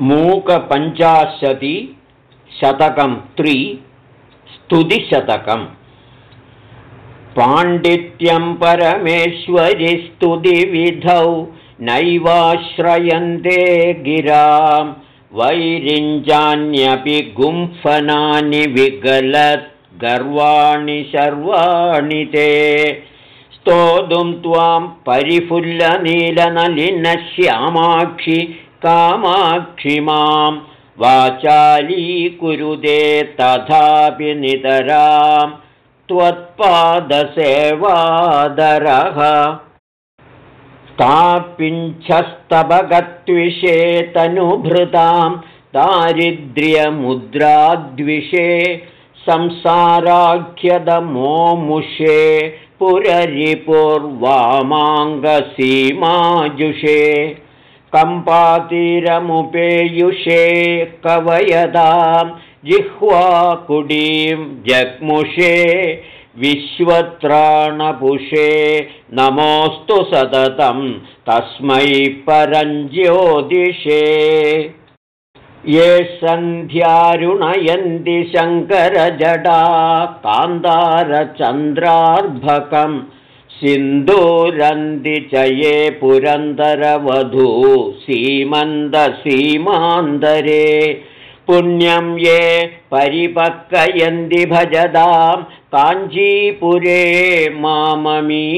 मूकपञ्चाशति शतकं त्रि स्तुतिशतकम्। पाण्डित्यं परमेश्वरिस्तुतिविधौ नैवाश्रयन्ते गिरां। वैरिञ्जान्यपि गुम्फनानि विगलत् गर्वाणि शर्वाणि ते। स्तोतुं त्वां परिफुल्लनीलनलिनश्यामाक्षि कामाक्षि मां वाचालीकुरुदे तथापि नितरां त्वत्पादसेवादरः। कापिञ्छस्तभगत्विषे तनुभृतां दारिद्र्यमुद्राद्विषे संसाराख्यदमोमुषे पुररिपुर्वामाङ्गसीमाजुषे कम्पातिरमुपेयुषे कवयदां जिह्वाकुडीं जग्मुषे विश्वत्राणपुषे नमोऽस्तु सततं तस्मै परञ्ज्योतिषे। ये सन्ध्यारुणयन्ति शङ्करजडा कान्तारचन्द्रार्भकम् सिन्दूरन्ति च ये पुरन्दरवधू सीमन्दसीमान्तरे। पुण्यं ये परिपक्कयन्ति भजदां काञ्चीपुरे माममी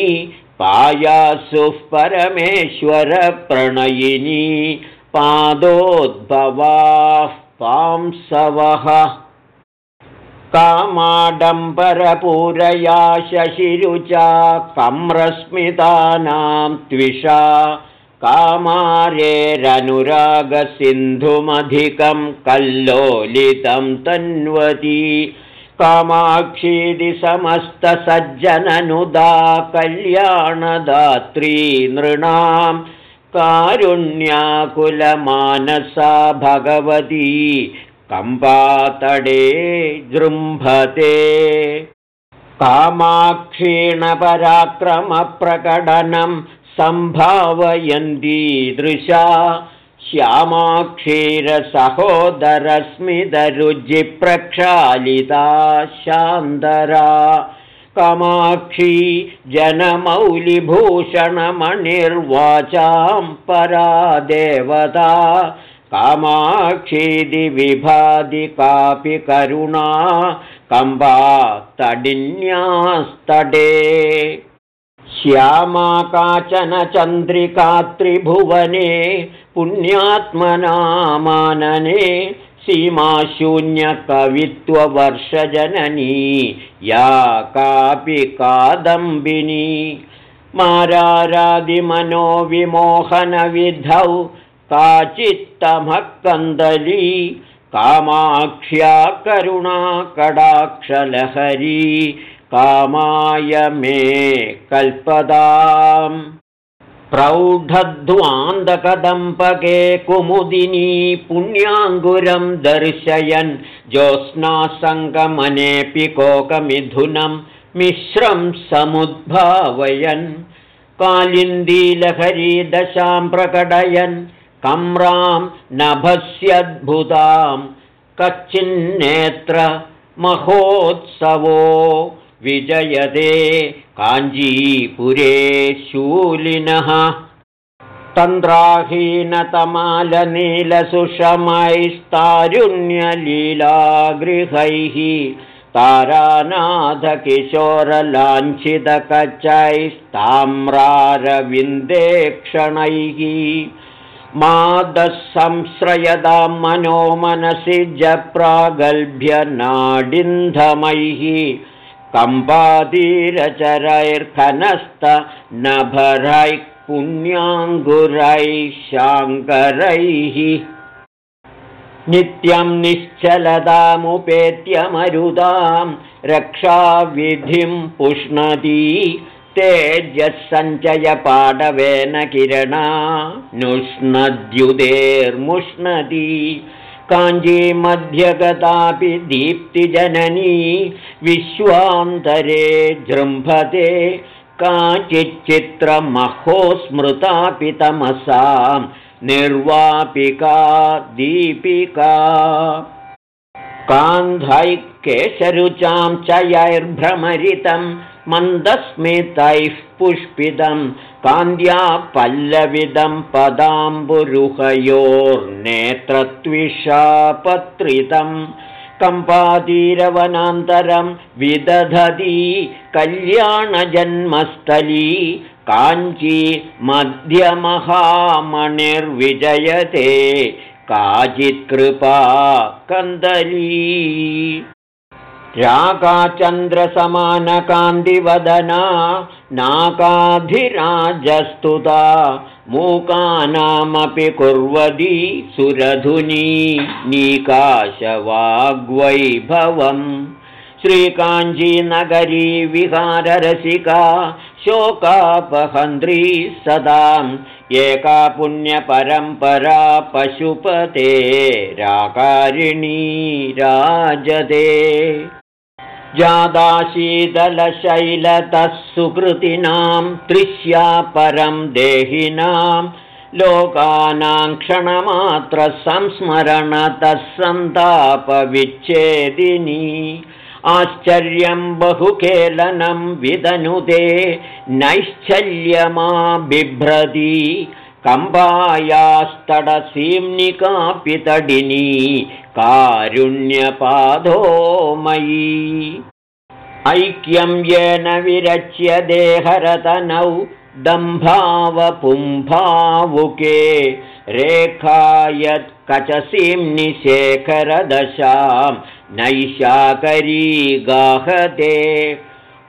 पायासुः परमेश्वरप्रणयिनी पादोद्भवाः पांसवः कामाडम्बरपूरया शशिरुचा कम्रस्मितानां त्विषा कामारेरनुरागसिन्धुमधिकं कल्लोलितं तन्वती कामाक्षीदि समस्तसज्जननुदा कल्याणदात्री नृणां कारुण्याकुलमानसा भगवती कम्पातडे जृम्भते। कामाक्षीणपराक्रमप्रकटनं सम्भावयन्तीदृशा। श्यामाक्षीरसहोदरस्मितरुजिप्रक्षालिता शान्दरा कामाक्षी जनमौलिभूषणमणिर्वाचां परा देवता कामाक्षीदि विभाति कापि करुणा कम्बा तडिन्यास्तडे। श्यामा काचन चन्द्रिकात्रिभुवने पुण्यात्मनामानने सीमाशून्यकवित्ववर्षजननी या कापि कादम्बिनी। मारारादिमनोविमोहनविधौ काचित्तमः कन्दली कामाक्ष्या करुणा कडाक्षलहरी कामाय मे कल्पदाम्। प्रौढध्वान्तकदम्पके कुमुदिनी पुण्याङ्गुरं दर्शयन् ज्योत्स्नासङ्गमनेऽपि कोकमिथुनं मिश्रं समुद्भावयन्। कालिन्दीलहरी दशां प्रकटयन् कम्रां नभस्यद्भुतां कच्चिन्नेत्र महोत्सवो विजयते काञ्जीपुरे शूलिनः। तन्द्राहीनतमालनीलसुषमैस्तारुण्यलीलागृहैः तारानाथकिशोरलाञ्छितकचैस्ताम्रारविन्देक्षणैः मादः मनो मनसि जप्रागल्भ्यनाडिन्धमैः कम्पादीरचरैर्खनस्तनभरैः पुण्याङ्गुरैः शाङ्करैः। नित्यं निश्चलतामुपेत्यमरुदां रक्षाविधिं पुष्णती तेजःसञ्चयपाडवेन किरणा नुष्णद्युतेर्मुष्णदी काञ्जीमध्यगतापि दीप्तिजननी विश्वान्तरे जृम्भते काचिच्चित्रमहो स्मृतापि तमसां निर्वापिका दीपिका। कान्धैकेशरुचां च यैर्भ्रमरितं मन्दस्मितैः पुष्पितं कान्द्या पल्लविदं पदाम्बुरुहयोर्नेत्रत्विषापत्रितं कम्पातीरवनान्तरं विदधती कल्याणजन्मस्थली काञ्ची मध्यमहामणिर्विजयते काचित्कृपा कन्दली राकाचन्द्रसमानकान्तिवदना नाकाधिराजस्तुता मूकानामपि कुर्वती सुरधुनी नीकाशवाग्वैभवम् श्रीकाञ्चीनगरी विहाररसिका शोकापहन्त्री सदाम् एका पुण्यपरम्परा पशुपते राकारिणी राजते जादाशीतलशैलतः सुकृतिनां त्रिश्या परं देहिनां लोकानां क्षणमात्रसंस्मरणतः सन्तापविच्छेदिनी। आश्चर्यं बहुकेलनं विदनुते नैश्चल्यमा बिभ्रती कम्बायास्तडसीम्निकापि तडिनी कारुण्यपादो मयि। ऐक्यं येन विरच्य देहरतनौ दम्भावपुम्भावुके रेखायत्कचसीम्निशेखरदशां नैशाकरी गाहते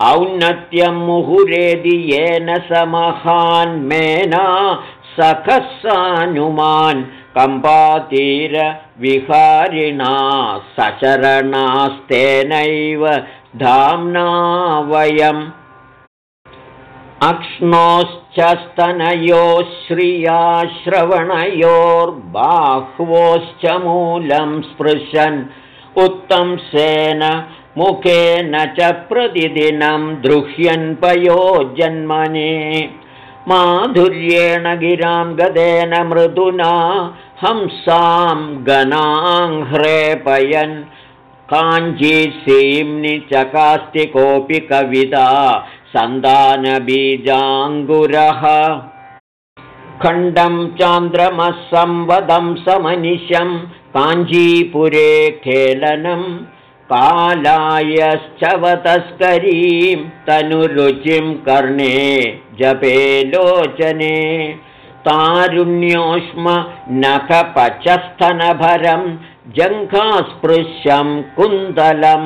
औन्नत्यं मुहुरेदि येन समहान्मेना सखः सानुमान् कम्पातीरविहारिणा सचरणास्तेनैव धाम्ना वयम्। अक्ष्णोश्च स्तनयोः श्रियाश्रवणयोर्बाह्वोश्च मूलं स्पृशन्। उत्तंसेन मुखेन च प्रतिदिनं द्रुह्यन् पयो जन्मने माधुर्येण गिरां गदेन मृदुना हंसां गणाह्रेपयन् काञ्जीसीम्नि चकास्ति कोऽपि कविता सन्तानबीजाङ्गुरः। खण्डं चान्द्रमसंवदं समनिशं काञ्जीपुरे खेलनं कालायश्चवतस्करीं तनुरुचिं कर्णे जपे लोचने। तारुण्योष्म नखपचस्थनभरं जङ्घास्पृश्यं कुन्दलं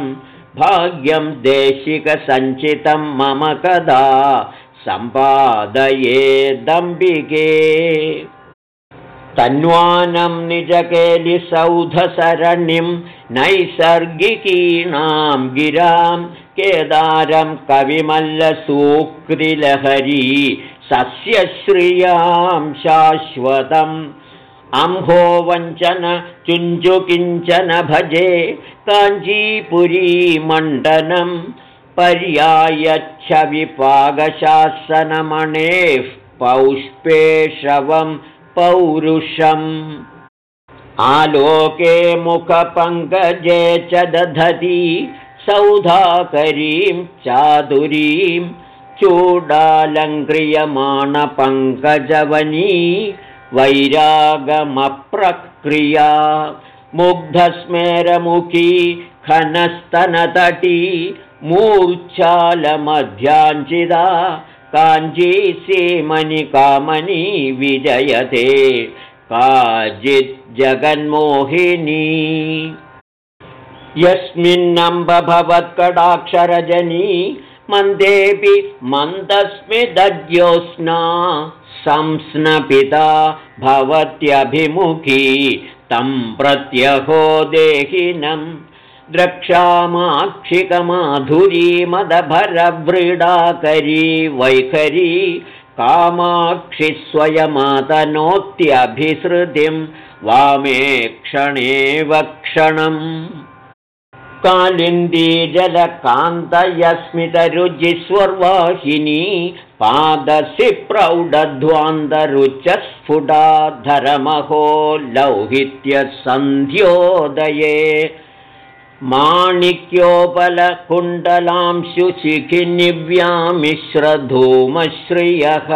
भाग्यं देशिकसञ्चितं मम कदा सम्पादयेदम्बिके तन्वानं निजकेलिसौधसरणिं नैसर्गिकीणां गिरां केदारं कविमल्लसूक्तिलहरी सस्यश्रियां शाश्वतम् अम्भोवञ्चन चुञ्जुकिञ्चन भजे काञ्जीपुरीमण्डनं पर्यायच्छविपागशासनमणेः पौष्पेशवं पौरुषम्। आलोके मुखपङ्कजे च दधती सौधाकरीं चादुरीं चूडालङ्क्रियमाणपङ्कजवनी वैरागमप्रक्रिया मुग्धस्मेरमुखी खनस्तनतटी मूर्च्छालमध्याञ्चिदा कामनी विजयते। काचिज्जगन्मोहिनी यस्मिन्नम्ब भवत्कडाक्षरजनी मन्देऽपि मन्दस्मिदज्योत्स्ना संस्नपिता भवत्यभिमुखी तं प्रत्यहो देहिनं द्रक्षामाक्षिकमाधुरीमदभरव्रीडाकरी वैखरी कामाक्षि स्वयमातनोत्यभिसृतिं वामे क्षणेव क्षणम्। कालिन्दी जलकान्तयस्मितरुजिस्वर्वाहिनी पादसि प्रौढध्वान्तरुचस्फुटाधरमहो लौहित्यसन्ध्योदये माणिक्योपलकुण्डलांशुशिखिनिव्यामिश्रधूमश्रियः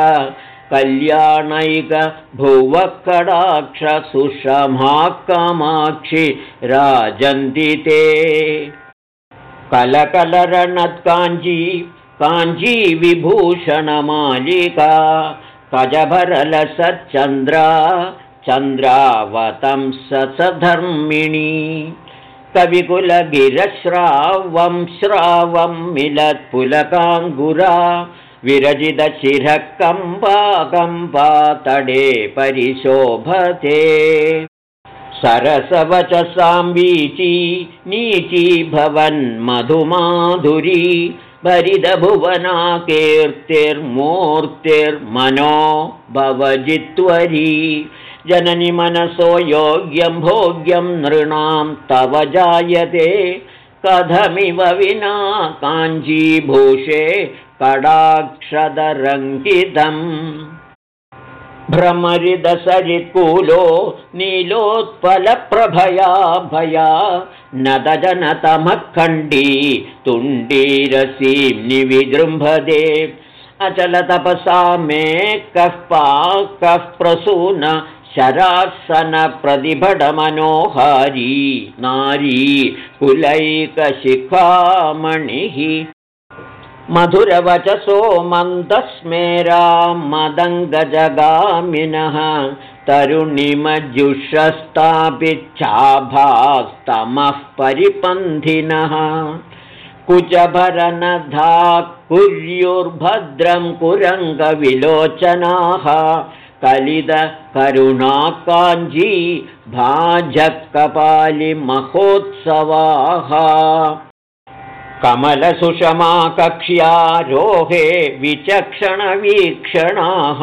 कल्याणैकभुवकडाक्षसुषमाकामाक्षि राजन्दिते कलकलरणत्काञ्जी काञ्जीविभूषणमालिका कजभरलसच्चन्द्रा चन्द्रावतं सधर्मिणी कविकुलगिरश्रावं श्रावं मिलत्पुलकाङ्गुरा विरजितशिरः कम्पा कम्पा तडे परिशोभते। सरसवचसां वीची नीची भवन्मधुमाधुरी भरिदभुवना कीर्तिर्मूर्तिर्मनो भवजित्वरी जननि मनसो योग्यं भोग्यं नृणां तव जायते। कथमिव विना काञ्जीभूषे कडाक्षदरङ्कितम् भ्रमरिदसरित्कूलो नीलोत्पलप्रभया भया। नदजनतमखण्डी तुण्डीरसीं निविजृम्भदे। अचलतपसा मे कः पा कः प्रसून शरासनप्रतिभटमनोहारी नारी कुलैकशिखामणिः। मधुरवचसो मन्दस्मेरा मदङ्गजगामिनः तरुणिमजुषस्तापिच्छाभास्तमः परिपन्थिनः। कुचभरनधा कुर्युर्भद्रं कुरङ्गविलोचनाः कलिदकरुणाकाञ्जी भाजकपालिमहोत्सवाः। कमलसुषमा कक्ष्यारोहे विचक्षणवीक्षणाः।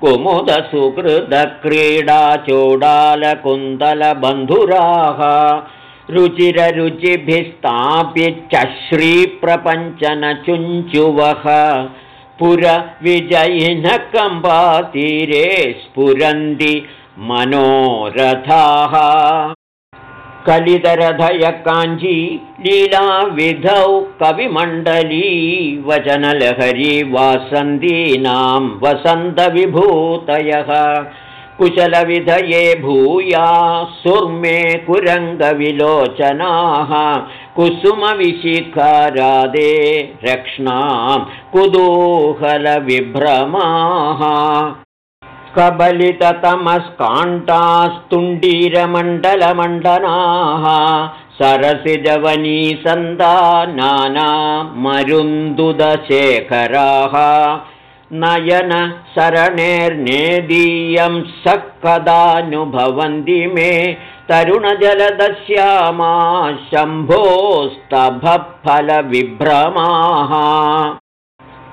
कुमुदसुकृतक्रीडाचोडालकुन्दलबन्धुराः रुचिररुचिभिस्ताप्यश्रीप्रपञ्चनचुञ्चुवः पुरविजयिनकम्बातीरे स्फुरन्ति मनोरथाः। कलितरथय काञ्जी लीलाविधौ कविमण्डली वचनलहरी वासन्तीनां वसन्तविभूतयः। कुशलविधये भूया सुर्मे कुरङ्गविलोचनाः कुसुमविशिखारादे रक्ष्णां कुतूहलविभ्रमाः। कबलिततमस्काण्टास्तुण्डीरमण्डलमण्डनाः सरसिजवनीसन्दा नानामरुन्दुदशेखराः नयन शरणेर्नेदीयं स कदानुभवन्ति मे तरुणजलदश्यामा शम्भोस्तभफलविभ्रमाः।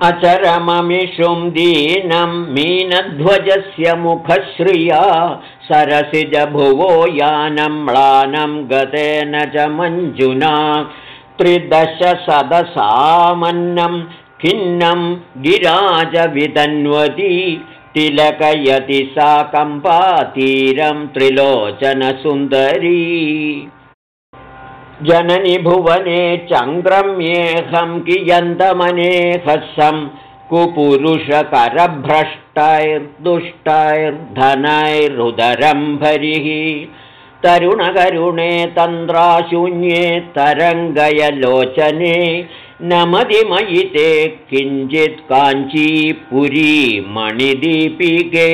अचरममिषुं दीनं मीनध्वजस्य मुखश्रिया सरसिजभुवो यानं म्लानं गतेन च मञ्जुना। त्रिदशसदसामन्नं खिन्नं गिराजवितन्वती तिलकयति सा कम्पातीरं त्रिलोचनसुन्दरी। जननि भुवने चङ्क्रम्येऽहं कियन्तमनेहसं कुपुरुषकरभ्रष्टैर्दुष्टैर्धनैरुदरम्भरिः तरुणकरुणे तन्द्राशून्ये तरङ्गयलोचने नमदिमयि ते किञ्चित् काञ्चीपुरी मणिदीपिके।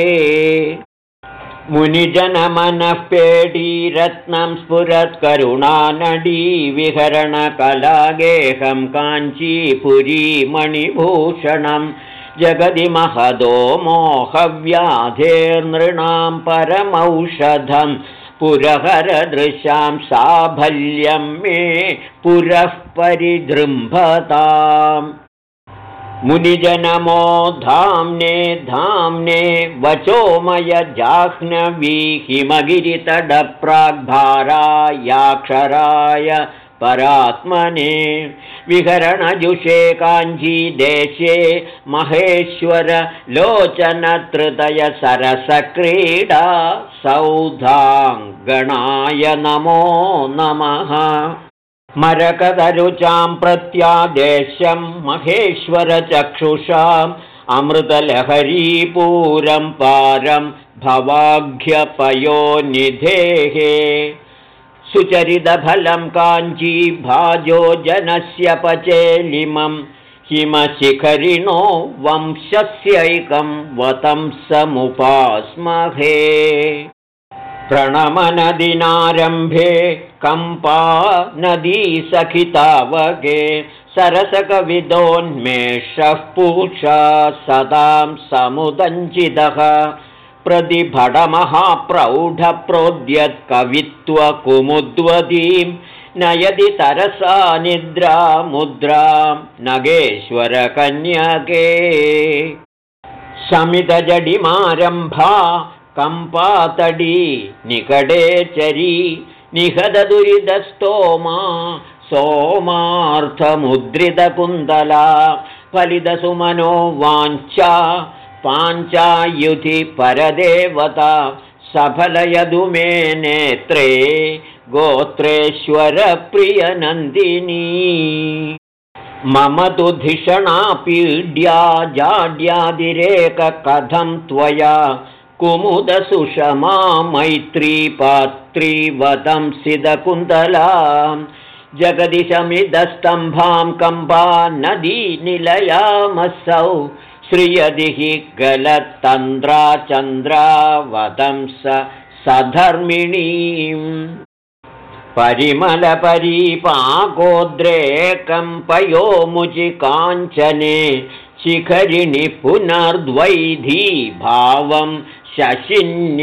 मुनिजनमनः पेटीरत्नं स्फुरत्करुणानडी विहरणकलागेहं काञ्चीपुरी मणिभूषणं। जगदि महदो मोहव्याधेर्नृणां परमौषधं पुरहरदृशां साफल्यं मे पुरः परिजृम्भताम् मुनिजनमो धाम्ने धाम्ने वचोमय जाह्नवी हिमगिरितडप्राग्भारायाक्षराय परात्मने विहरणजुषे काञ्चीदेशे महेश्वर लोचनत्रदय सरसक्रीडा सौधाङ्गणाय नमो नमः। मरकदरुचां प्रत्यादेशं महेश्वरचक्षुषाम् अमृतलहरीपूरं पारं भवाघ्यपयोनिधेः सुचरितफलं काञ्चीभाजो जनस्य पचेलिमं हिमशिखरिणो वंशस्यैकं वतं समुपास्महे। प्रणमनदिनारम्भे कम्पा नदी सखितावगे सरसकविदोन्मेषः पूषा सदां समुदञ्चितः प्रतिभटमहाप्रौढप्रोद्यत्कवित्वकुमुद्वतीं नयति तरसा निद्रा मुद्रां नगेश्वरकन्यके। शमितजडिमारम्भा कम्पातडी निकटे चरी निहदुरितस्तोमा सोमार्थमुद्रितकुन्दला फलितसुमनो वाञ्छा पाञ्चायुधि परदेवता सफलयदु मे नेत्रे गोत्रेश्वरप्रियनन्दिनी। मम तु धिषणा पीड्या जाड्यादिरेककथं त्वया कुमुदसुषमा मैत्री पात्रीवतं सिदकुन्तला। जगदि शमिदस्तम्भां कम्बा नदी निलयामसौ श्रियदिः गलतन्द्रा चन्द्रावदंस सधर्मिणीम्। परिमलपरीपाकोद्रेकम्पयोमुचि काञ्चने शिखरिणि पुनर्द्वैधी भावं शशिन्यरुणातपम्।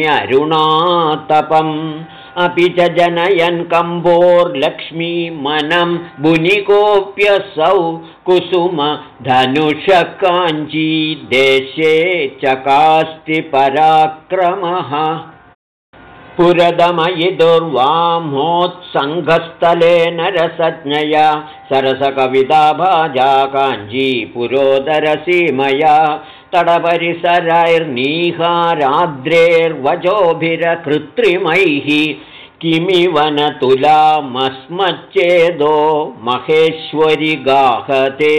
अपि च जनयन् कम्बोर्लक्ष्मीमनं बुनिकोऽप्यसौ कुसुम धनुषकाञ्ची देशे चकास्ति पराक्रमः। पुरदमयि दुर्वामोत्सङ्गस्थलेन रसज्ञया सरसकविता भाजा काञ्जी पुरोदरसीमया। तडपरिसरैर्नीहाराद्रेर्वचोभिरकृत्रिमैः किमिव न तुलामस्मच्चेदो महेश्वरि गाहते।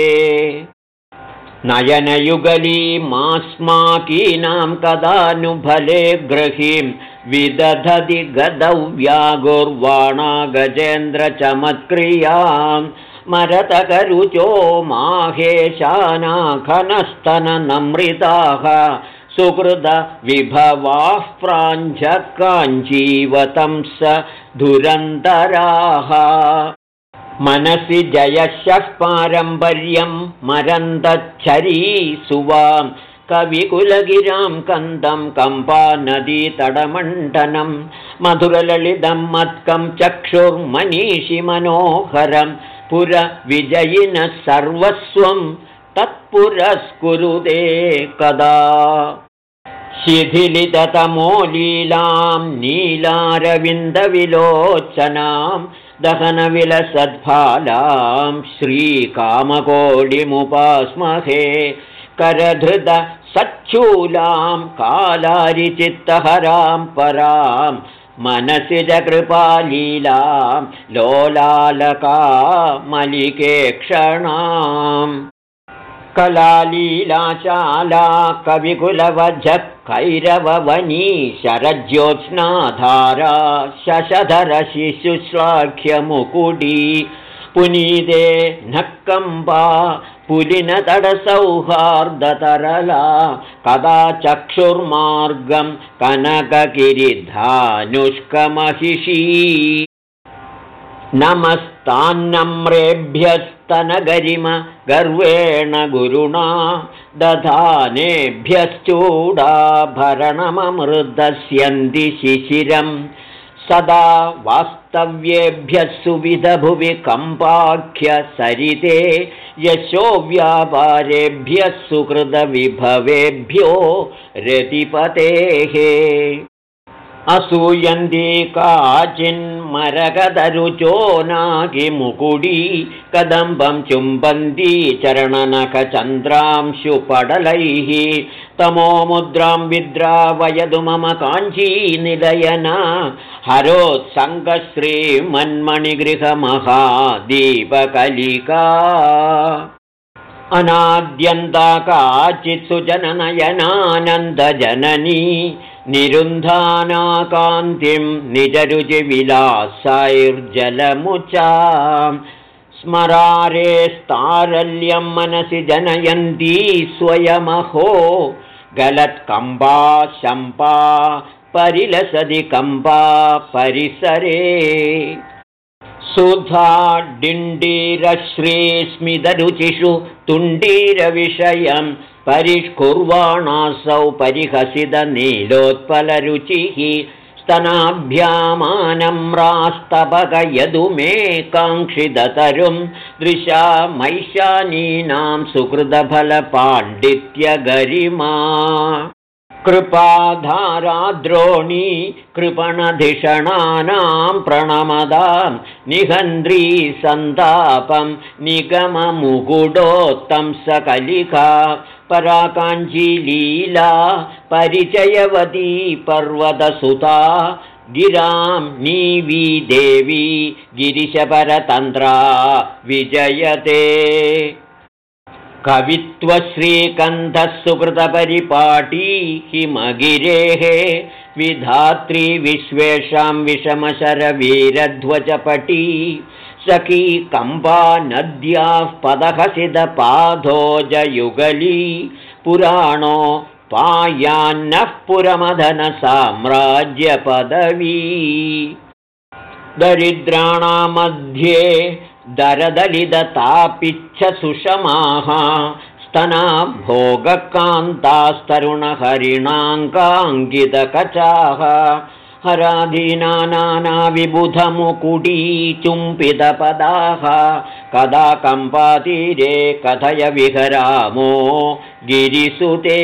नयनयुगलीमास्माकीनां कदानुभले ग्रहीं विदधति गदव्यागुर्वाणा गजेन्द्रचमत्क्रियाम् मरतकरुचो माहेशानाखनस्तननमृताः सुहृदविभवाः प्राञ्जकाञ्जीवतं स धुरन्तराः मनसि जयशः पारम्पर्यं मरन्दच्छरी सुवां कविकुलगिरां कन्दं कम्पानदीतडमण्डनं मधुरललितं मत्कं चक्षुर्मनीषि मनोहरम् पुरविजयिनः सर्वस्वं तत्पुरस्कुरुदे कदा शिथिलिततमो लीलां नीलारविन्दविलोचनां दहनविलसद्फालां श्रीकामकोडिमुपास्महे करधृत सच्छूलां कालारिचित्तहरां पराम् मनसि च कृपालीलां लोलालका मलिकेक्षणाम् कलालीलाशाला कैरववनी शरज्योत्स्नाधारा शशधरशिशुश्लाघ्यमुकुडी पुनीदे नक्कम्बा पुलिनतडसौहार्दतरला कदा चक्षुर्मार्गं कनकगिरिधानुष्कमहिषी नमस्तान्नम्रेभ्यस्तनगरिम गर्वेण गुरुणा दधानेभ्यश्चूडाभरणममृदस्यन्ति शिशिरम्। सदा वास्तव्येभ्यः सुविधभुवि कम्पाख्यसरिते यशो व्यापारेभ्यः सुकृतविभवेभ्यो रतिपतेः असूयन्ती काचिन्मरगदरुचो नागिमुकुडी कदम्बं चुम्बन्ती चरणनखचन्द्रांशुपडलैः तमो मुद्रां विद्रावयदु मम काञ्ची निलयना। हरोत्सङ्गश्रीमन्मणिगृहमहादीपकलिका अनाद्यन्ता काचित् सुजननयनानन्दजननी निरुन्धानाकान्तिं निजरुचिविलासैर्जलमुचा स्मरारेस्तारल्यं मनसि जनयन्ती स्वयमहो। गलत्कम्बा शम्पा परिलसदि कम्बा परिसरे। सुधा डिण्डीरश्रीस्मितरुचिषु तुण्डीरविषयं परिष्कुर्वाणासौ परिहसितनीलोत्पलरुचिः स्तनाभ्यामानम्रास्तपकयदु मे काङ्क्षिततरुं दृशा मैशानीनां सुकृतफलपाण्डित्यगरिमा। कृपाधाराद्रोणी कृपणधिषणानां प्रणमदां निहन्द्री सन्तापं निगममुकुडोत्तं सकलिका पराकाञ्चीलीला परिचयवती पर्वतसुता। गिरां नीवी देवी गिरिशपरतन्त्रा विजयते। कवित्वश्रीकन्धः सुकृतपरिपाटी हिमगिरेः। विधात्री विश्वेषां विषमशरवीरध्वजपटी सखी कम्पा नद्याः पदहसिदपाधोजयुगली पुराणो पायान्नः पुरमदनसाम्राज्यपदवी दरिद्राणामध्ये दरदलिदतापिच्छ सुषमाः स्तना भोगकान्तास्तरुणहरिणाङ्काङ्गितकचाः हराधीनानाविबुधमुकुडी चुम्पितपदाः कदा कम्पातीरे कथय विहरामो गिरिसुते।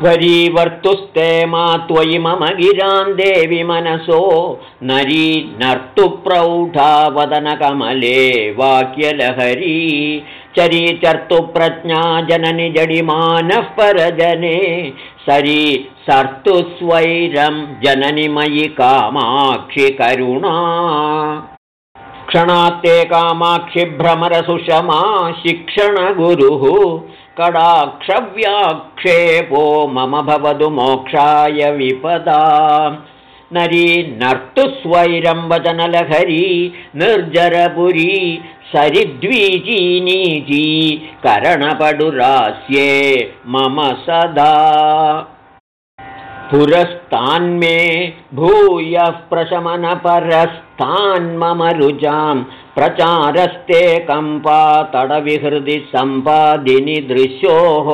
वरीवर्तुस्ते मा त्वयि मम गिरान् देवि मनसो। नरी नर्तुप्रौढा वदनकमले वाक्यलहरी। चरीचर्तुप्रज्ञा जननि जडिमानः परजने सरी सर्तुस्वैरं जननि मयि कामाक्षि करुणा। क्षणात्ते कामाक्षिभ्रमरसुषमा शिक्षणगुरुः कडाक्षव्याक्षेपो मम भवतु मोक्षाय विपदा। नरी नर्तुस्वैरं वचनलहरी निर्जरपुरी सरिद्वीचीनीची करणपडुरास्ये मम सदा। पुरस्तान्मे भूयः प्रशमनपरस्तान्मम रुजां प्रचारस्ते कम्पा तडविहृदि सम्पादिनि दृश्योः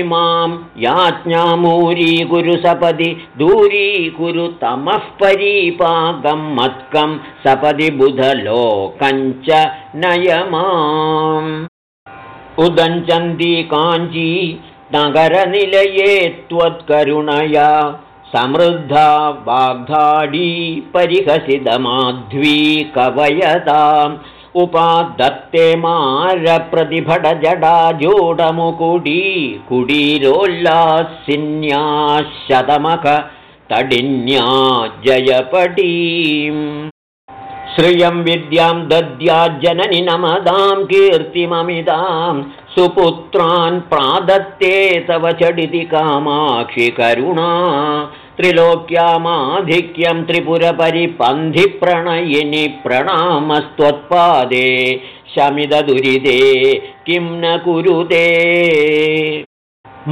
इमां याज्ञामूरी सपदि दूरी कुरु तमः परीपाकं मत्कं सपदि बुधलोकञ्च नयमाम्। उदञ्चन्दी काञ्ची नगरनिलये त्वत्करुणया समृद्धा वाग्धाडी परिहसितमाध्वी कवयताम् उपादत्ते मारप्रतिभटजडा जोडमुकुडी कुडीरोल्लासिन्या शतमख तडिन्या जयपटीम्। श्रियं विद्यां दद्याज्जननि नमदां कीर्तिममिदां सुपुत्रान् प्रादत्ते तव चडिति कामाक्षि करुणा त्रिलोक्यामाधिक्यं त्रिपुरपरिपन्थिप्रणयिनि प्रणामस्त्वत्पादे शमिदुरिदे किं न कुरुते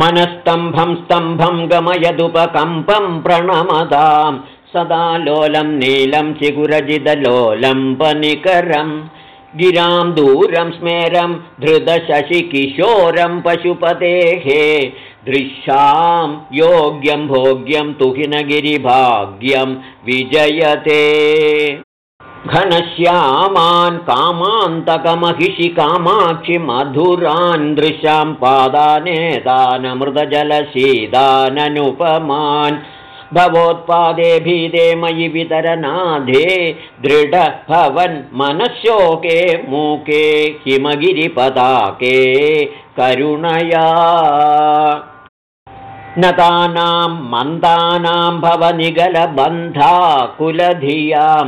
मनस्तम्भं स्तम्भं गमयदुपकम्पं प्रणमदां सदा लोलं नीलं चिगुरजिदलोलम्पनिकरम् गिरां दूरं स्मेरं धृतशशिकिशोरं पशुपतेः। दृश्यां योग्यं भोग्यं तुहिनगिरिभाग्यं विजयते। घनश्यामान् कामान्तकमहिषि कामाक्षि मधुरान् दृशां पादानेतानमृतजलशीदाननुपमान् भवोत्पादे भीदे मयि वितरनाधे दृढभवन् मनःशोके मूके हिमगिरिपदाके करुणया। नतानां मन्दानां भवनिगलबन्धा कुलधियां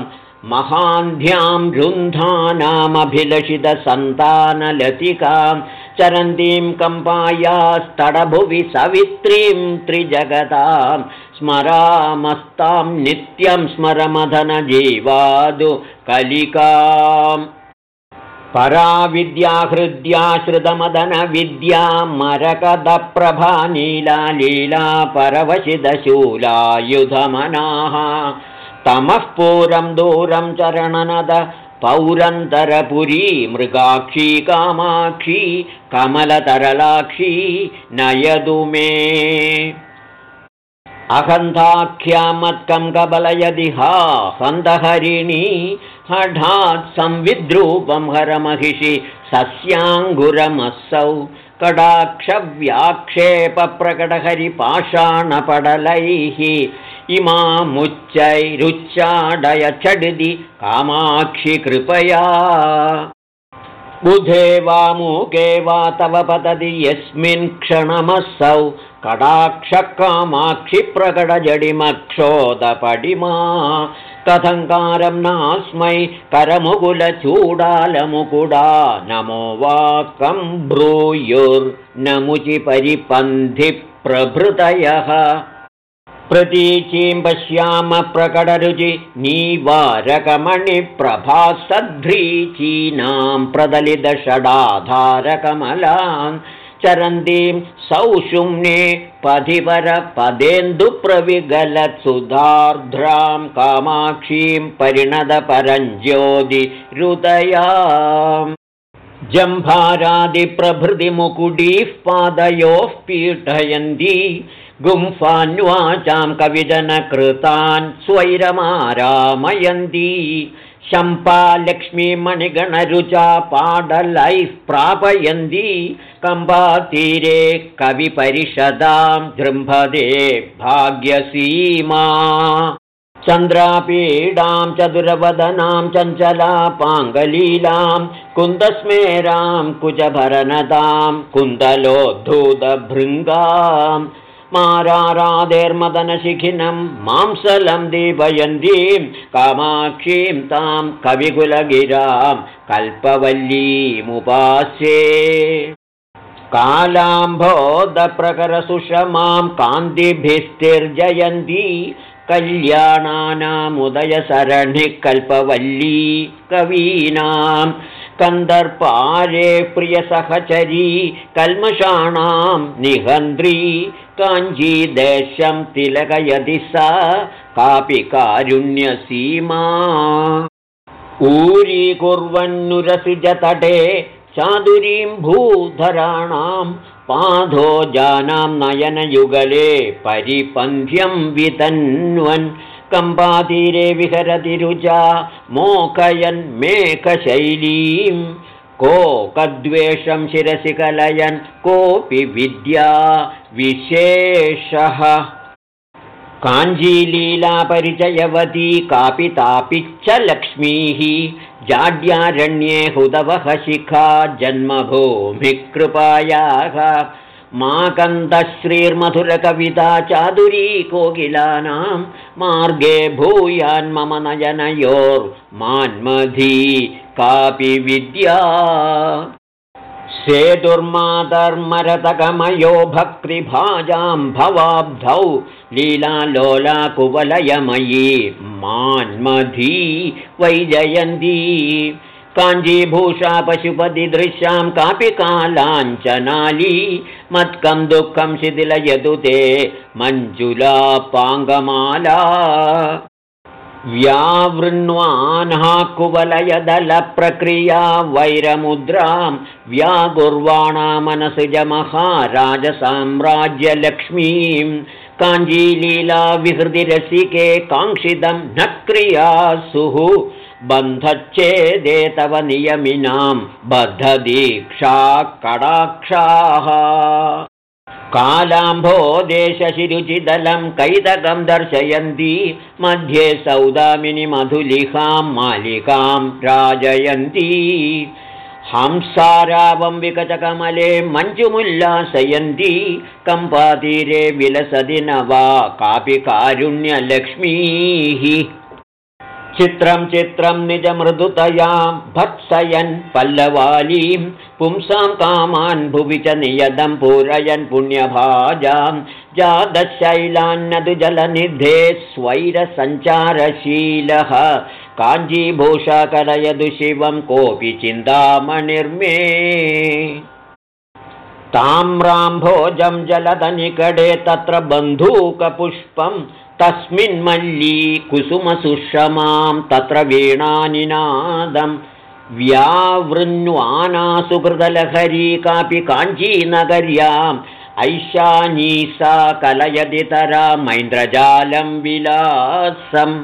महान्ध्यां रुन्धानामभिलषितसन्तानलतिकां चरन्तीं कम्पायास्तडभुवि सवित्रीं त्रिजगतां स्मरामस्तां नित्यं स्मरमधनजीवादु कलिकाम्। पराविद्याहृद्याश्रितमदनविद्या मरकदप्रभा नीला लीला परवशिदशूलायुधमनाः। तमः पूरं दूरं चरणनद पौरन्तरपुरी मृगाक्षी कामाक्षी कमलतरलाक्षी नयदु मे अहन्ताख्यामत्कं कबलयदि हा हन्तहरिणी हठात् संविद्रूपं हरमहिषि सस्याङ्गुरमस्सौ कडाक्षव्याक्षेपप्रकटहरिपाषाणपडलैः इमामुच्चैरुच्चाडय चडिदि कामाक्षि कृपया। बुधे वा मूके वा तव पतति यस्मिन् क्षणमसौ कडाक्षकामाक्षिप्रकटजडिमक्षोदपडिमा कथङ्कारं नास्मै करमुकुलचूडालमुकुडा। नमो वाक्कं ब्रूयुर्नमुचिपरिपन्थिप्रभृतयः प्रतीचीं पश्याम प्रकटरुचि नीवारकमणिप्रभासध्रीचीनां प्रदलितषडाधारकमलान् चरन्तीं सौषुम्ने पथिपरपदेन्दुप्रविगलत्सुधार्द्रां कामाक्षीं परिणदपरञ्ज्योतिरुदया जम्भारादिप्रभृतिमुकुडीः पादयोः पीठयन्ती गुम्फान्वाचां कविजनकृतान् स्वैरमारामयन्ती। शम्पालक्ष्मीमणिगणरुचा पाडलैः प्रापयन्ती कम्बातीरे कविपरिषदां जृम्भदे भाग्यसीमा। चन्द्रापीडां चतुरवदनां चञ्चलापाङ्गलीलां कुन्दस्मेरां कुजभरनदां कुन्दलोद्धूतभृङ्गाम् माराराधेर्मदनशिखिनं मांसलं दीपयन्तीं कामाक्षीं तां कविकुलगिरां कल्पवल्लीमुपास्ये कालाम्भोदप्रकरसुषमां कान्तिभिस्तिर्जयन्ती कल्याणानामुदयसरणिः कल्पवल्ली कवीनाम् कन्दर्पारे प्रियसहचरी कल्मषाणां निहन्त्री काञ्जीदेशं तिलकयति सा कापि कारुण्यसीमा। ऊरीकुर्वन्नुरसिजतटे चादुरीं भूधराणां पाधो जानां नयनयुगले परिपन्थ्यं वितन्वन् कम्पातीरे विहरति रुचा मोकयन्मेकशैलीं को कद्वेषं शिरसि कलयन् कोऽपि विद्या विशेषः। काञ्जीलीलापरिचयवती कापि तापि च लक्ष्मीः जाड्यारण्ये हुदवः शिखा जन्मभूमिकृपायाः माकन्दश्रीर्मधुरकविता चादुरी कोकिलानां मार्गे भूयान्मम नयनयोर्मान्मधी कापि विद्या सेतुर्मातर्मरतकमयो भवाब्धौ लीलालोलाकुवलयमयी मान्मधी वैजयन्ती। काञ्जीभूषा पशुपतिदृश्यां कापि कालाञ्चनाली मत्कं दुःखं शिथिलयतु ते मञ्जुला पाङ्गमाला व्यावृण्वान्हा कुवलयदलप्रक्रिया वैरमुद्रां व्यागुर्वाणा मनसृजमहाराजसाम्राज्यलक्ष्मीं काञ्जीलीला विहृतिरसिके काङ्क्षितं न क्रियासुः बन्धच्छेदे तव नियमिनां बद्धदीक्षा कडाक्षाः कालाम्भोदेशशिरुचिदलं कैतकं दर्शयन्ती मध्ये सौदामिनि मधुलिहां मालिकां हंसारावं विकचकमले मञ्जुमुल्लासयन्ती कम्पातीरे विलसति न वा कापि कारुण्यलक्ष्मीः चित्रं चित्रं निजमृदुतयां भत्सयन् पल्लवालीं पुंसां कामान् भुवि च नियदं पूरयन् पुण्यभाजां जातशैलान्नदु जलनिधे स्वैरसञ्चारशीलः काञ्जीभूषा कलयदु शिवं कोऽपि चिन्तामणिर्मे। ताम्राम्भोजं जलदनिकटे तत्र बन्धूकपुष्पम् तस्मिन्मल्ली कुसुमसुषमां तत्र वीणानिनादं व्यावृण्वानासुकृतलहरी कापि काञ्चीनगर्याम् ऐशानी सा कलयदितरा मैन्द्रजालं विलासम्।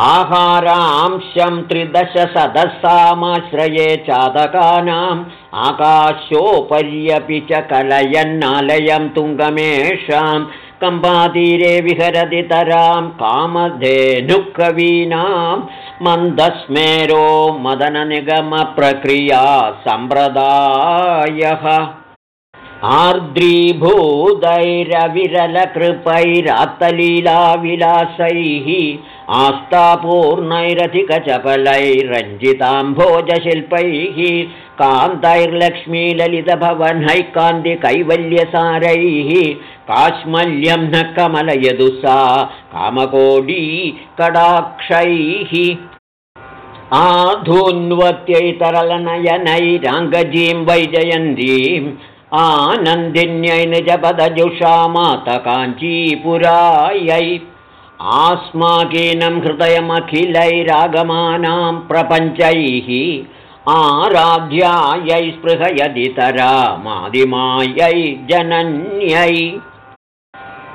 आहारांशं त्रिदशसदसामाश्रये चादकानाम् आकाशोपर्यपि च कलयन्नालयं तुङ्गमेषां कम्पातीरे विहरदितरां कामधेनुकवीनां मन्दस्मेरो मदननिगमप्रक्रिया सम्प्रदायः आर्द्रीभूतैरविरलकृपैरात्तलीलाविलासैः आस्तापूर्णैरधिकचपलैरञ्जिताम्भोजशिल्पैः कान्तैर्लक्ष्मीललितभवनैकान्तिकैवल्यसारैः काश्मल्यं न कमलयदु सा कामकोडी कडाक्षैः। आधून्वत्यैतरलनयनैराङ्गजीं वैजयन्तीम् आनन्दिन्यै निजपदजुषा मातकाञ्चीपुरायै। आस्माकीनं हृदयमखिलैरागमानां प्रपञ्चैः आराध्यायै स्पृहयदितरा मादिमायै जनन्यै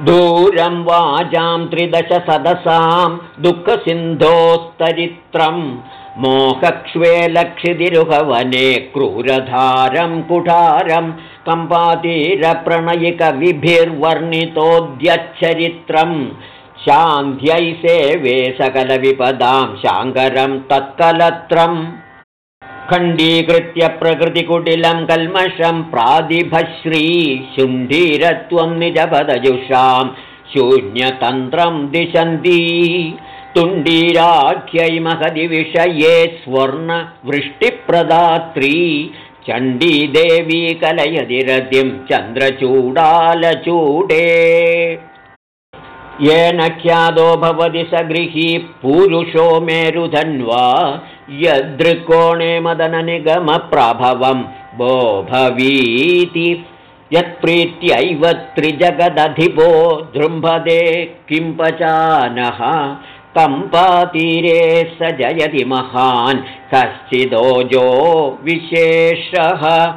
दूरं वाचां त्रिदशसदसां दुःखसिन्धोस्तरित्रम् मोहक्ष्वेलक्षिदिरुहवने क्रूरधारं कुठारं कम्पातीरप्रणयिकविभिर्वर्णितोऽद्यच्चरित्रम् शान्त्यै सेवे सकलविपदां शाङ्करं तत्कलत्रम् खण्डीकृत्य प्रकृतिकुटिलं कल्मषं प्रादिभश्रीशुण्डीरत्वं निजपदजुषां शून्यतन्त्रं दिशन्ती। तुण्डीराख्यै महदिविषये स्वर्णवृष्टिप्रदात्री चण्डीदेवी कलयदिरतिं चन्द्रचूडालचूडे। येन ख्यातो भवति स गृही पूरुषो मेरुधन्वा यदृकोणे मदननिगमप्रभवं भो भवीति। यत्प्रीत्यैव त्रिजगदधिपो दृम्भदे किं पचानः। कम्पातीरे स जयति महान्। कश्चिदोजो विशेषः।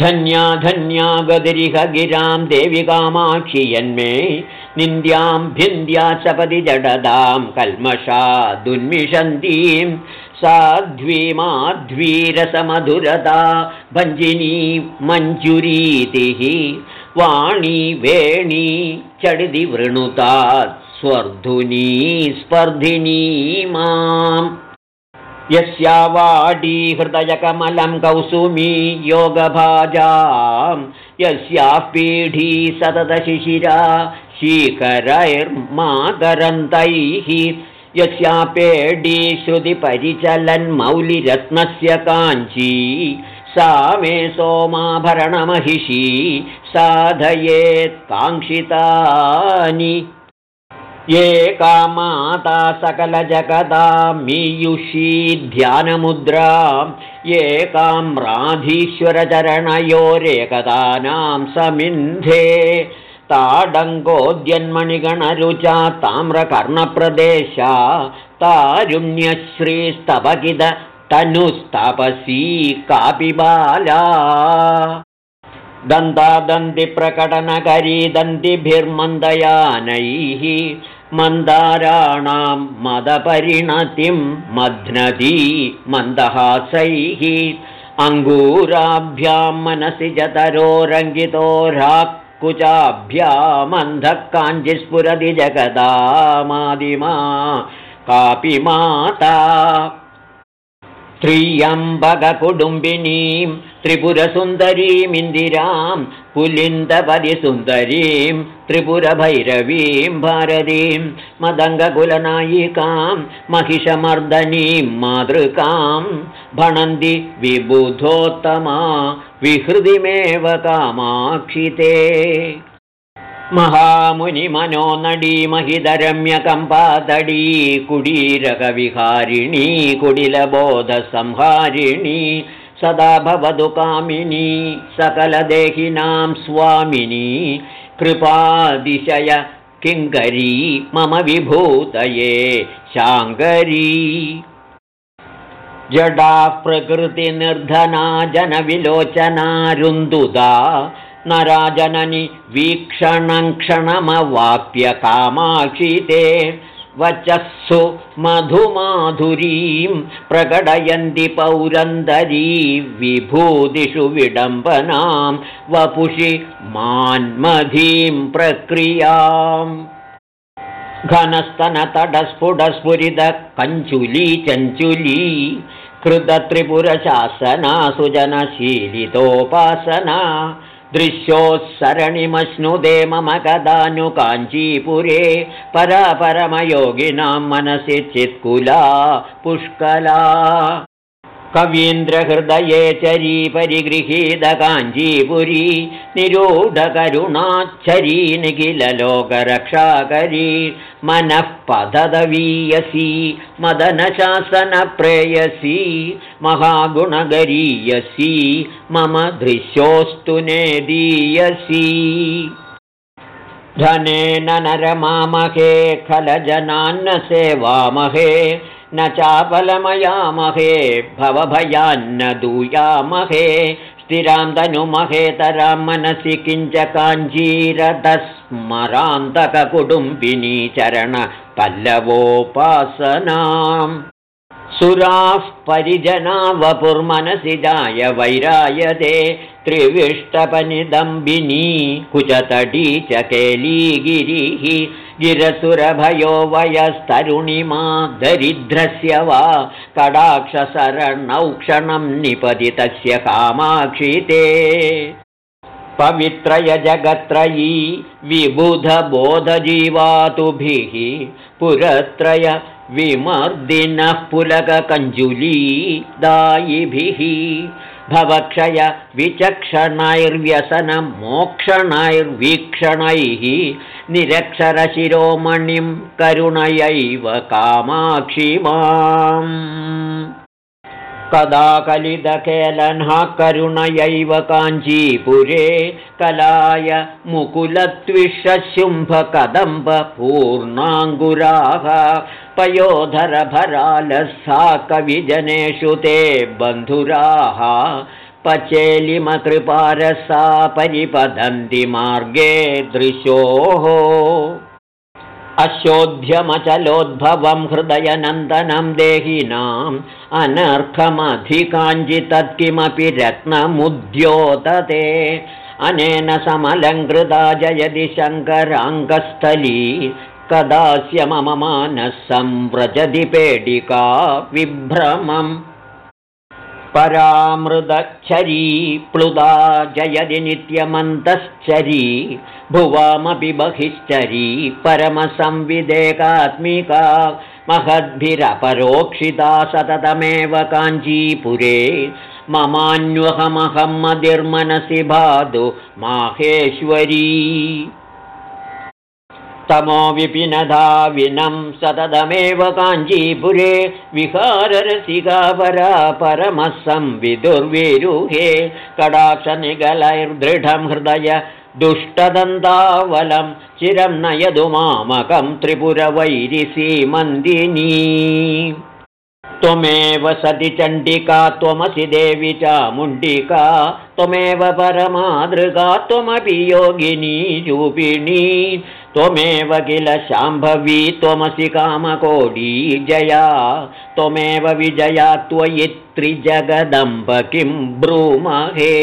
धन्या धन्या गदिरिह गिरां देवि कामाक्षि यन्मे। निन्द्यां भिन्द्या सपदि जडदां कल्मषा दुन्मिषन्तीं साध्वीमाध्वीरसमधुरता भञ्जिनी मञ्जुरीतिः वाणी वेणी चडिदि वृणुता स्वर्धुनी स्पर्धिनी माम्। यस्या वाडी हृदयकमलं कौसुमी योगभाजां यस्याः पीढी सततशिशिरा शीकरैर्माकरन्तैः यस्या पेडी श्रुतिपरिचलन्मौलिरत्नस्य काञ्ची। सा मे सोमाभरणमहिषी साधयेत् काङ्क्षितानि। एका माता सकलजगदा मीयुषी ध्यानमुद्रा एकाम्राधीश्वरचरणयोरेकदानां समिन्धे ताडङ्गोद्यन्मणिगणरुचा ताम्रकर्णप्रदेशा तारुण्यश्रीस्तपकिद तनुस्तपसी कापि बाला दन्तादन्तिप्रकटनकरी दन्तिभिर्मन्दयानैः मन्दाराणां मदपरिणतिं मध्नदी मन्दहासैः अङ्गूराभ्यां मनसि जतरो रङ्गितो कुचाभ्यामन्धः काञ्चिस्फुरति जगदामादिमा कापि माता। त्रियम्बककुटुम्बिनीं त्रिपुरसुन्दरीमिन्दिरां पुलिन्दपरिसुन्दरीं त्रिपुरभैरवीं भारतीं मदङ्गकुलनायिकां महिषमर्दनीं मातृकां भणन्ति विबुधोत्तमा विहृदिमेव कामाक्षिते महामुनिमनो नडी महिदरम्यकम्पातडी कुडीरकविहारिणी कुडिलबोधसंहारिणी सदा भवतु कामिनी सकलदेहिनां स्वामिनी। कृपादिशय किङ्करी मम विभूतये शाङ्करी। जडा प्रकृतिनिर्धना जनविलोचना रुन्दुदा न राजननि वीक्षणं क्षणमवाप्यकामाक्षिते वचःसु मधुमाधुरीं प्रकटयन्ति पौरन्दरी विभूतिषु विडम्बनां वपुषि मान्मधीं प्रक्रियाम्। घनस्तनतटस्फुटस्फुरितकञ्चुली चञ्चुली कृतत्रिपुरशासना सुजनशीलितोपासना दृश्योत्सरणिमश्नुदे मम कदानुकाञ्चीपुरे परापरमयोगिनां मनसि चित्कुला पुष्कला कवीन्द्रहृदये चरी परिगृहीतकाञ्जीपुरी निरूढकरुणाच्छरी निखिललोकरक्षाकरी मनः पदवीयसी मदनशासनप्रेयसी महागुणगरीयसी मम दृश्योऽस्तु नेदीयसी धनेन नरमामहे खलजनान्न सेवामहे न चापलमयामहे भवभयान्न दूयामहे। स्थिरां तनुमहेतरां मनसि किञ्च काञ्जीरतस्मरान्तककुटुम्बिनी चरणपल्लवोपासनाम् सुराः परिजना वपुर्मनसि जाय वैरायते त्रिविष्टपनिदम्बिनी कुचतटी च केलीगिरिः गिरसुरभयो वयस्तरुणिमा दरिद्रस्य वा कडाक्षशरणौ क्षणं निपतितस्य कामाक्षिते पवित्रय जगत्त्रयी विबुधबोधजीवातुभिः पुरत्रय विमर्दिनः पुलककञ्जुली दायिभिः भवक्षय विचक्षणैर्व्यसनमोक्षणैर्वीक्षणैः निरक्षरशिरोमणिं करुणयैव कामाक्षि माम् कदा कलिदकेलनः करुणयैव काञ्चीपुरे कलाय मुकुलत्विषशुम्भकदम्बपूर्णाङ्गुराः पयोधरभरालसा कविजनेषु ते बन्धुराः पचेलिमकृपारसा परिपदन्ति मार्गे दृशोः अशोध्यमचलोद्भवं हृदयनन्दनं देहिनाम् अनर्कमधिकाञ्चित्किमपि रत्नमुद्योतते। अनेन समलङ्कृता जयति शङ्कराङ्गस्थली। कदास्य मम मानः पेडिका विभ्रमम् परामृदच्छरी प्लुदा जयदि नित्यमन्तश्चरी भुवामपि बहिश्चरी परमसंविदेकात्मिका महद्भिरपरोक्षिता सततमेव काञ्चीपुरे। ममान्वहमहं मदिर्मनसि भादु माहेश्वरी तमो विपिनधाविनं सततमेव काञ्चीपुरे विहाररसिकापरा परमः संविदुर्विरुहे कडाक्षनिगलैर्दृढं हृदय दुष्टदन्तावलं चिरं नयदु मामकं त्रिपुरवैरिसीमन्दिनी। त्वमेव सति चण्डिका त्वमसि देवि चामुण्डिका त्वमेव परमादृगा त्वमपि योगिनी रूपिणी त्वमेव किल शाम्भवी त्वमसि कामकोडी जया। त्वमेव विजया त्वयि त्रिजगदम्ब किं ब्रूमहे।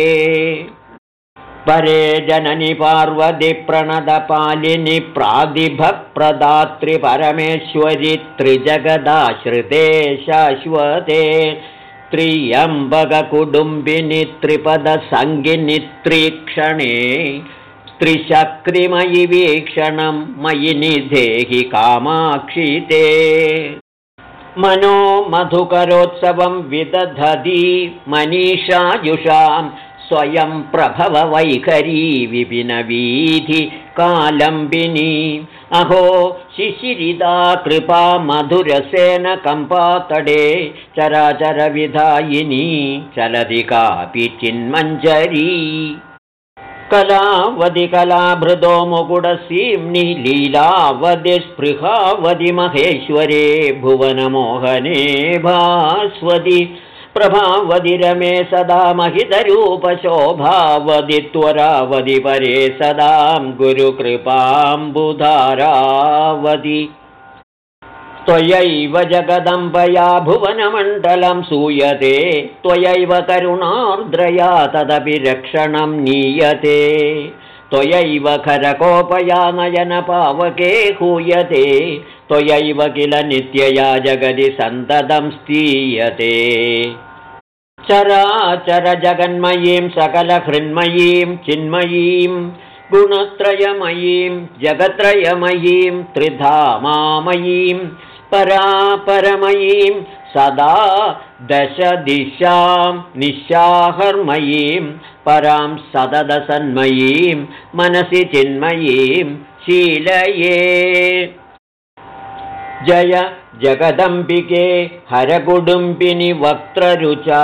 परे जननि पार्वति प्रणदपालिनि प्रादिभप्रदातृपरमेश्वरि त्रिजगदाश्रिते शाश्वते। त्र्यम्बककुटुम्बिनि त्रिपदसङ्गिनि त्रिक्षणे त्रिशक्रिमयि वीक्षणं मयि निधेहि कामाक्षिते मनो मधुकरोत्सवं विदधति मनीषायुषां स्वयं प्रभववैखरी विपिनवीधि कालम्बिनी। अहो शिशिरिदा कृपा मधुरसेन कम्पातडे चराचरविधायिनी चलति कापि चिन्मञ्जरी कलावधि कलाभृदो मुकुटसीम्नि लीलावधि स्पृहावधि महेश्वरे भुवनमोहने भास्वति प्रभावधि रमे सदा महितरूपशोभावधि त्वरावधि परे सदां गुरुकृपाम्बुधारावधि त्वयैव जगदम्बया भुवनमण्डलं सूयते त्वयैव करुणार्द्रया तदपि रक्षणं नीयते। त्वयैव खरकोपया नयनपावके हूयते त्वयैव किल नित्यया जगदि सन्ततं स्थीयते। चराचरजगन्मयीं सकलहृन्मयीं चिन्मयीं गुणत्रयमयीं जगत्रयमयीं त्रिधामामयीं परापरमयीं सदा दशदिशां निशाहर्मयीं परां सददसन्मयीं मनसि चिन्मयीं शीलये। जय जगदम्बिके हरकुडुम्बिनि वक्त्ररुचा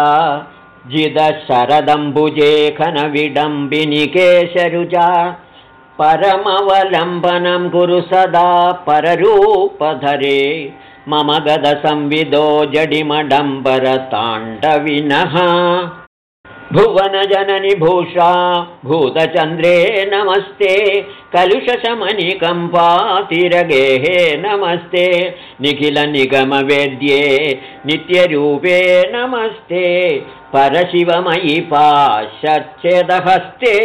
जिदशरदम्बुजे खनविडम्बिनि केशरुचा परमवलम्बनं कुरु सदा पररूपधरे। मम गदसंविदो जडिमडम्बरताण्डविनः भुवनजननि भूषा भूतचन्द्रे नमस्ते। कलुषशमनिकम्पातिरगेः नमस्ते। निखिलनिगमवेद्ये नित्यरूपे नमस्ते। परशिवमयि पाश्चेदहस्ते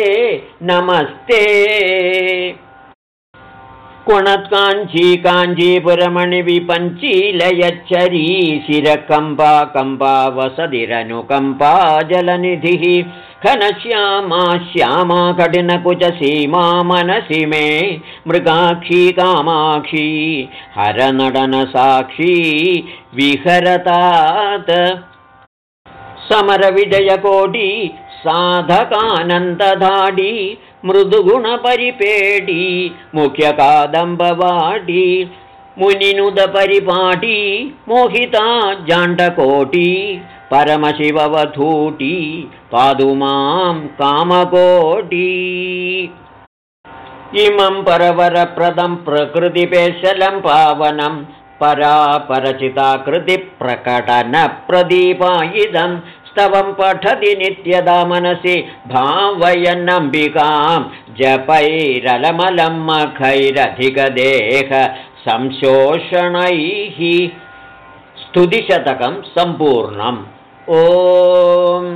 नमस्ते कुणत्काञ्ची काञ्जीपुरमणिविपञ्चीलयच्छरी शिरकम्पा कम्पा वसतिरनुकम्पा जलनिधिः। घनश्यामा श्यामा कठिनकुचसीमा मनसि मे मृगाक्षी कामाक्षी हरनडनसाक्षी विहरतात्। समरविजयकोटि साधकानन्दधाडी मृदुगुणपरिपेडी मुख्यकादम्बवाटी मुनिनुदपरिपाटी मोहिता जाण्डकोटी परमशिववधूटी पादु मां कामकोटी। इमं परवरप्रदं प्रकृतिपेशलं पावनं परापरचिताकृतिप्रकटनप्रदीपायिदं स्तवं पठति नित्यदा मनसि। भावयन्नम्बिकां जपैरलमलं मखैरधिकदेह। संशोषणैः स्तुतिशतकं सम्पूर्णम्। ॐ